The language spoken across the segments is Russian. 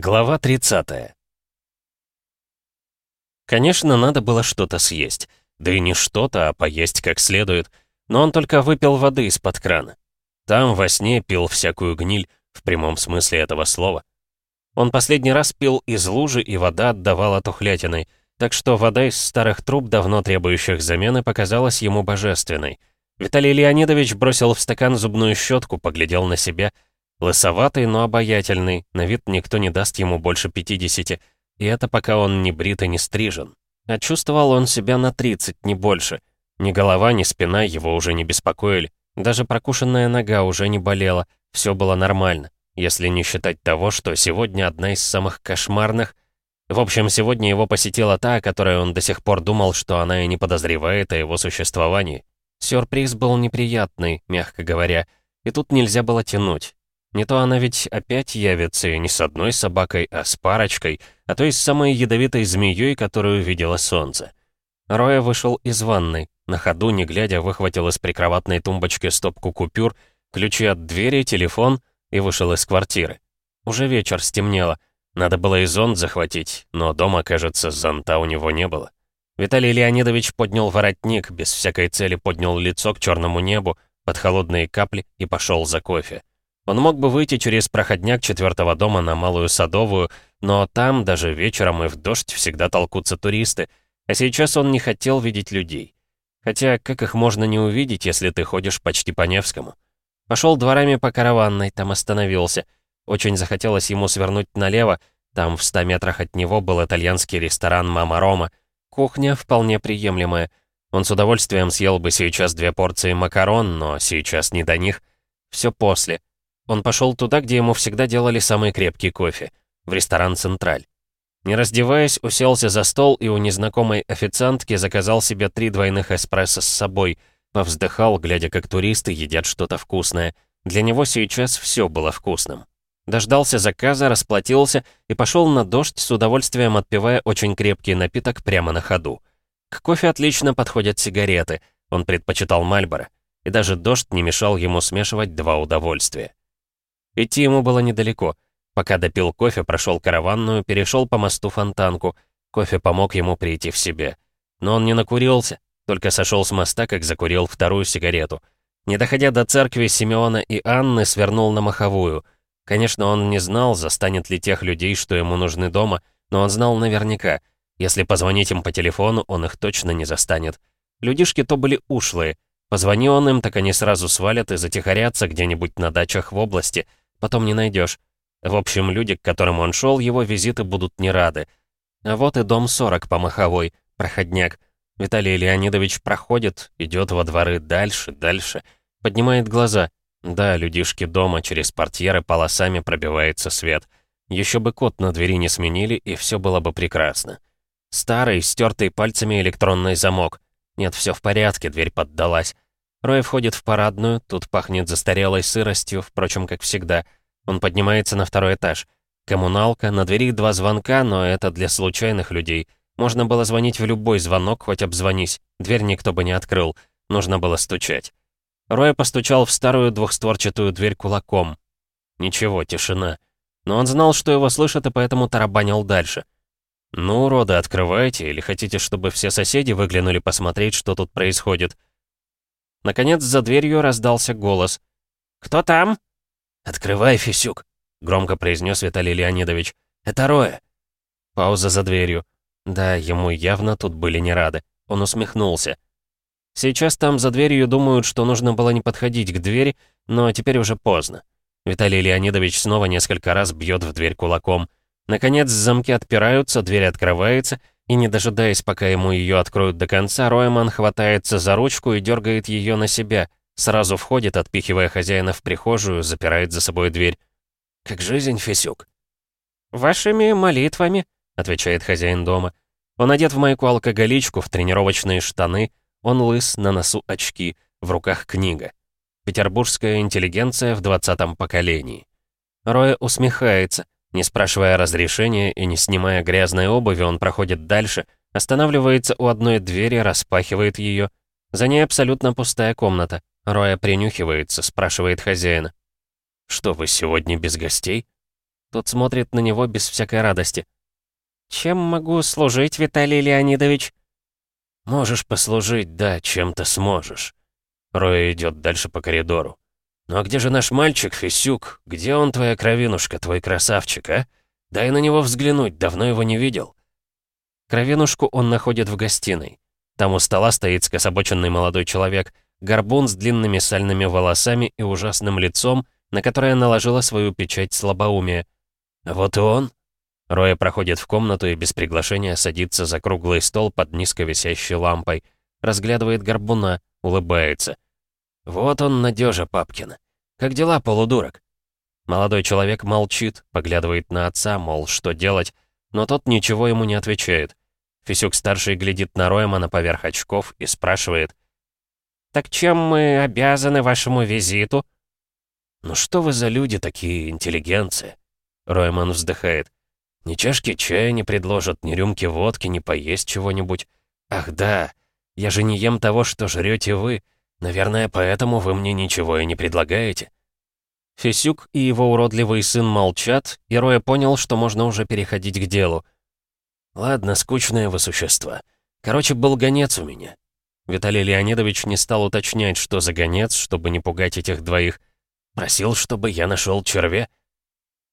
Глава 30 Конечно, надо было что-то съесть. Да и не что-то, а поесть как следует. Но он только выпил воды из-под крана. Там во сне пил всякую гниль, в прямом смысле этого слова. Он последний раз пил из лужи, и вода отдавала тухлятиной, так что вода из старых труб, давно требующих замены, показалась ему божественной. Виталий Леонидович бросил в стакан зубную щетку, поглядел на себя — Лысоватый, но обаятельный, на вид никто не даст ему больше 50, и это пока он не брит и не стрижен. А чувствовал он себя на 30, не больше. Ни голова, ни спина его уже не беспокоили. Даже прокушенная нога уже не болела, все было нормально, если не считать того, что сегодня одна из самых кошмарных... В общем, сегодня его посетила та, о которой он до сих пор думал, что она и не подозревает о его существовании. Сюрприз был неприятный, мягко говоря, и тут нельзя было тянуть. Не то она ведь опять явится и не с одной собакой, а с парочкой, а то и с самой ядовитой змеей, которую видела солнце. Роя вышел из ванной, на ходу, не глядя, выхватил из прикроватной тумбочки стопку купюр, ключи от двери, телефон и вышел из квартиры. Уже вечер стемнело. Надо было и зонт захватить, но дома, кажется, зонта у него не было. Виталий Леонидович поднял воротник, без всякой цели поднял лицо к черному небу, под холодные капли и пошел за кофе. Он мог бы выйти через проходняк четвертого дома на Малую Садовую, но там даже вечером и в дождь всегда толкутся туристы, а сейчас он не хотел видеть людей. Хотя, как их можно не увидеть, если ты ходишь почти по Невскому? Пошел дворами по караванной, там остановился. Очень захотелось ему свернуть налево, там в ста метрах от него был итальянский ресторан «Мама Рома». Кухня вполне приемлемая. Он с удовольствием съел бы сейчас две порции макарон, но сейчас не до них. Все после. Он пошел туда, где ему всегда делали самый крепкий кофе, в ресторан «Централь». Не раздеваясь, уселся за стол и у незнакомой официантки заказал себе три двойных эспрессо с собой, повздыхал, глядя, как туристы едят что-то вкусное. Для него сейчас все было вкусным. Дождался заказа, расплатился и пошел на дождь, с удовольствием отпивая очень крепкий напиток прямо на ходу. К кофе отлично подходят сигареты, он предпочитал Мальборо, и даже дождь не мешал ему смешивать два удовольствия. Идти ему было недалеко. Пока допил кофе, прошел караванную, перешел по мосту Фонтанку. Кофе помог ему прийти в себе. Но он не накурился, только сошел с моста, как закурил вторую сигарету. Не доходя до церкви Симеона и Анны, свернул на Маховую. Конечно, он не знал, застанет ли тех людей, что ему нужны дома, но он знал наверняка. Если позвонить им по телефону, он их точно не застанет. Людишки то были ушлые. Позвони он им, так они сразу свалят и затихарятся где-нибудь на дачах в области — Потом не найдешь. В общем, люди, к которым он шел, его визиты будут не рады. А вот и дом 40 по Маховой, проходняк. Виталий Леонидович проходит, идет во дворы дальше, дальше. Поднимает глаза. Да, людишки дома, через портьеры полосами пробивается свет. Еще бы код на двери не сменили, и все было бы прекрасно. Старый, стертый пальцами электронный замок. Нет, все в порядке, дверь поддалась. Рой входит в парадную, тут пахнет застарелой сыростью, впрочем, как всегда. Он поднимается на второй этаж. Коммуналка, на двери два звонка, но это для случайных людей. Можно было звонить в любой звонок, хоть обзвонись. Дверь никто бы не открыл. Нужно было стучать. Рой постучал в старую двухстворчатую дверь кулаком. Ничего, тишина. Но он знал, что его слышат, и поэтому тарабанил дальше. «Ну, уроды, открывайте, или хотите, чтобы все соседи выглянули посмотреть, что тут происходит?» Наконец за дверью раздался голос. «Кто там?» «Открывай, Фисюк», — громко произнес Виталий Леонидович. «Это Роя». Пауза за дверью. Да, ему явно тут были не рады. Он усмехнулся. Сейчас там за дверью думают, что нужно было не подходить к двери, но теперь уже поздно. Виталий Леонидович снова несколько раз бьет в дверь кулаком. Наконец замки отпираются, дверь открывается, и не дожидаясь, пока ему ее откроют до конца, Ройман хватается за ручку и дергает ее на себя. Сразу входит, отпихивая хозяина в прихожую, запирает за собой дверь. «Как жизнь, Фисюк?» «Вашими молитвами», — отвечает хозяин дома. Он одет в майку-алкоголичку, в тренировочные штаны, он лыс, на носу очки, в руках книга. Петербургская интеллигенция в двадцатом поколении. Роя усмехается — не спрашивая разрешения и не снимая грязной обуви, он проходит дальше, останавливается у одной двери, распахивает ее. За ней абсолютно пустая комната. Роя принюхивается, спрашивает хозяина. «Что вы сегодня без гостей?» Тот смотрит на него без всякой радости. «Чем могу служить, Виталий Леонидович?» «Можешь послужить, да, чем-то сможешь». Роя идет дальше по коридору. «Ну а где же наш мальчик, Фисюк? Где он, твоя кровинушка, твой красавчик, а? Дай на него взглянуть, давно его не видел». Кровинушку он находит в гостиной. Там у стола стоит скособоченный молодой человек, горбун с длинными сальными волосами и ужасным лицом, на которое наложила свою печать слабоумия. «Вот и он». Роя проходит в комнату и без приглашения садится за круглый стол под низко висящей лампой, разглядывает горбуна, улыбается. «Вот он, надежа Папкина. Как дела, полудурок?» Молодой человек молчит, поглядывает на отца, мол, что делать, но тот ничего ему не отвечает. Фисюк-старший глядит на Роймана поверх очков и спрашивает. «Так чем мы обязаны вашему визиту?» «Ну что вы за люди такие, интеллигенции?» Ройман вздыхает. «Ни чашки чая не предложат, ни рюмки водки, ни поесть чего-нибудь. Ах да, я же не ем того, что жрете вы. Наверное, поэтому вы мне ничего и не предлагаете». Фисюк и его уродливый сын молчат, и Роя понял, что можно уже переходить к делу. «Ладно, скучное вы существа. Короче, был гонец у меня». Виталий Леонидович не стал уточнять, что за гонец, чтобы не пугать этих двоих. Просил, чтобы я нашел червя.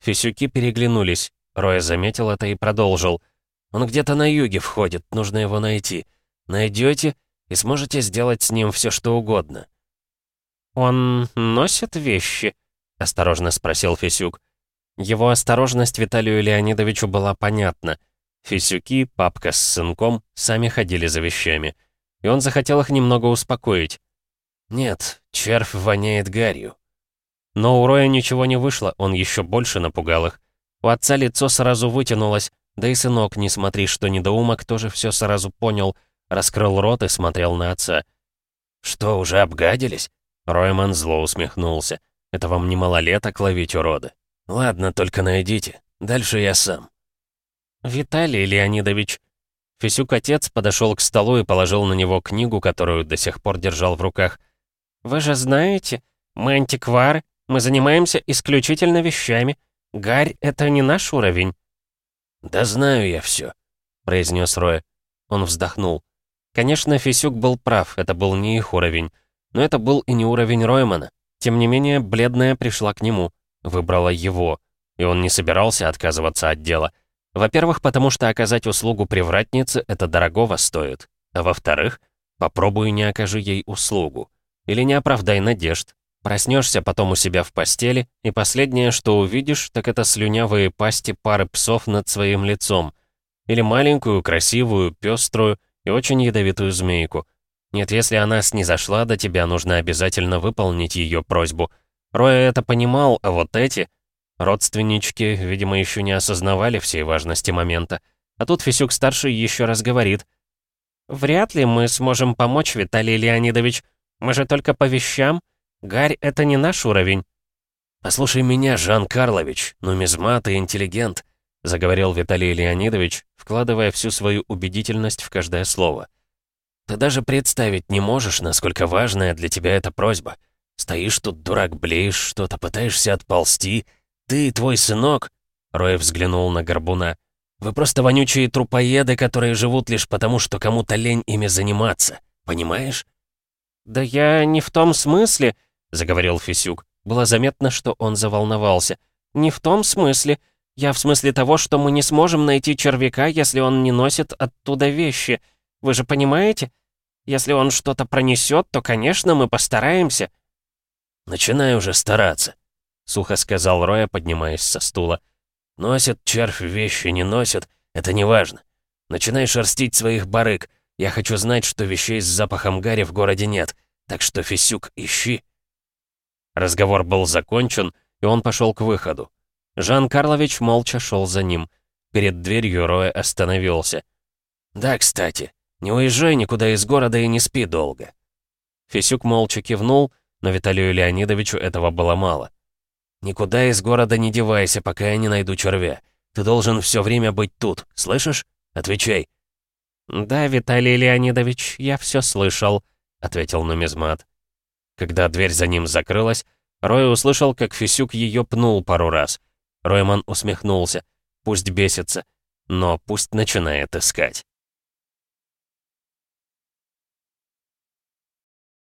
Фисюки переглянулись. Роя заметил это и продолжил. «Он где-то на юге входит, нужно его найти. Найдете и сможете сделать с ним все, что угодно». «Он носит вещи?» — осторожно спросил Фисюк. Его осторожность Виталию Леонидовичу была понятна. Фисюки, папка с сынком, сами ходили за вещами. И он захотел их немного успокоить. «Нет, червь воняет гарью». Но у Роя ничего не вышло, он еще больше напугал их. У отца лицо сразу вытянулось, да и сынок, не смотри, что недоумок, тоже все сразу понял, раскрыл рот и смотрел на отца. «Что, уже обгадились?» Ройман зло усмехнулся. Это вам не малолеток ловить уроды. Ладно, только найдите. Дальше я сам. Виталий Леонидович. Фисюк-отец подошел к столу и положил на него книгу, которую до сих пор держал в руках. «Вы же знаете, мы антиквары, мы занимаемся исключительно вещами. Гарь — это не наш уровень». «Да знаю я все, произнес Роя. Он вздохнул. Конечно, Фисюк был прав, это был не их уровень. Но это был и не уровень Роймана. Тем не менее, бледная пришла к нему, выбрала его, и он не собирался отказываться от дела. Во-первых, потому что оказать услугу привратнице это дорогого стоит. А во-вторых, попробуй не окажи ей услугу. Или не оправдай надежд. Проснешься потом у себя в постели, и последнее, что увидишь, так это слюнявые пасти пары псов над своим лицом. Или маленькую, красивую, пеструю и очень ядовитую змейку — нет, если она снизошла до тебя, нужно обязательно выполнить ее просьбу. Роя это понимал, а вот эти... Родственнички, видимо, еще не осознавали всей важности момента. А тут Фисюк-старший еще раз говорит. «Вряд ли мы сможем помочь, Виталий Леонидович. Мы же только по вещам. Гарь — это не наш уровень». «Послушай меня, Жан Карлович, нумизмат и интеллигент», — заговорил Виталий Леонидович, вкладывая всю свою убедительность в каждое слово. — ты даже представить не можешь, насколько важная для тебя эта просьба. Стоишь тут, дурак, блеешь, что-то пытаешься отползти. Ты и твой сынок...» Рой взглянул на Горбуна. «Вы просто вонючие трупоеды, которые живут лишь потому, что кому-то лень ими заниматься. Понимаешь?» «Да я не в том смысле», — заговорил Фисюк. Было заметно, что он заволновался. «Не в том смысле. Я в смысле того, что мы не сможем найти червяка, если он не носит оттуда вещи. Вы же понимаете? Если он что-то пронесет, то, конечно, мы постараемся». «Начинай уже стараться», — сухо сказал Роя, поднимаясь со стула. «Носит червь вещи, не носит, это не важно. Начинай шерстить своих барыг. Я хочу знать, что вещей с запахом гари в городе нет. Так что, Фисюк, ищи». Разговор был закончен, и он пошел к выходу. Жан Карлович молча шел за ним. Перед дверью Роя остановился. «Да, кстати, не уезжай никуда из города и не спи долго». Фисюк молча кивнул, но Виталию Леонидовичу этого было мало. «Никуда из города не девайся, пока я не найду червя. Ты должен все время быть тут, слышишь? Отвечай». «Да, Виталий Леонидович, я все слышал», — ответил нумизмат. Когда дверь за ним закрылась, Рой услышал, как Фисюк ее пнул пару раз. Ройман усмехнулся. Пусть бесится, но пусть начинает искать.